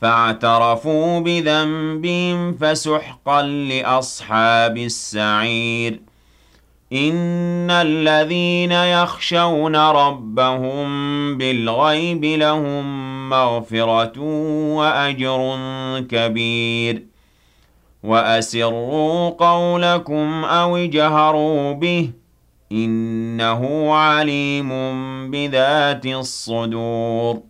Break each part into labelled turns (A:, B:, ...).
A: فاعترفوا بذنبهم فسحقا لأصحاب السعير. إن الذين يخشون ربهم بالغيب لهم مغفرة وأجر كبير. وأسروا قولكم أو اجهروا به إنه عليم بذات الصدور.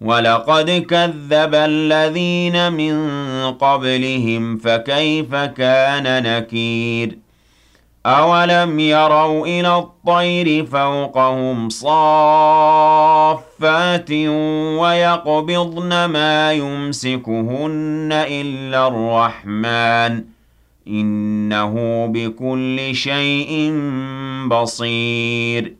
A: ولقد كذب الذين من قبلهم فكيف كان نكير؟ أولم يروا إلى الطير فوقهم صافات ويقبضن ما يمسكهن إلا الرحمن إنه بكل شيء بصير.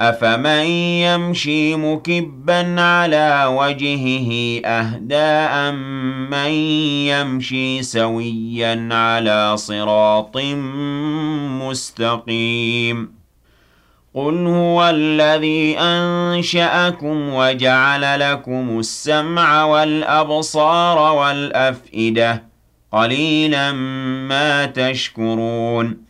A: أَفَمَن يَمْشِي مُكِبًّا عَلَىٰ وَجْهِهِ أَهْدَىٰ أَمَّن يَمْشِي سَوِيًّا عَلَىٰ صِرَاطٍ مُّسْتَقِيمٍ قُلْ هُوَ الَّذِي أَنشَأَكُمْ وَجَعَلَ لَكُمُ السَّمْعَ وَالْأَبْصَارَ وَالْأَفْئِدَةَ قَلِيلًا مَّا تَشْكُرُونَ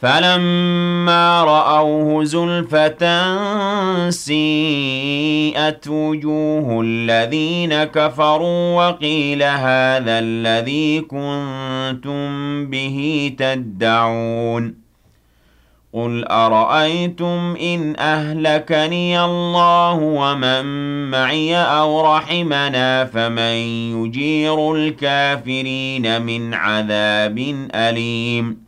A: فَلَمَّا رَأَوْهُ زُلْفَةً سِيئَتْ وُجُوهُ الَّذِينَ كَفَرُوا وَقِيلَ هَٰذَا الَّذِي كُنتُم بِهِ تَدَّعُونَ قُلْ أَرَأَيْتُمْ إِنْ أَهْلَكَنِيَ اللَّهُ وَمَن مَّعِيَ أَوْ رَحِمَنَا فَمَن يُجِيرُ الْكَافِرِينَ مِنْ عَذَابٍ أَلِيمٍ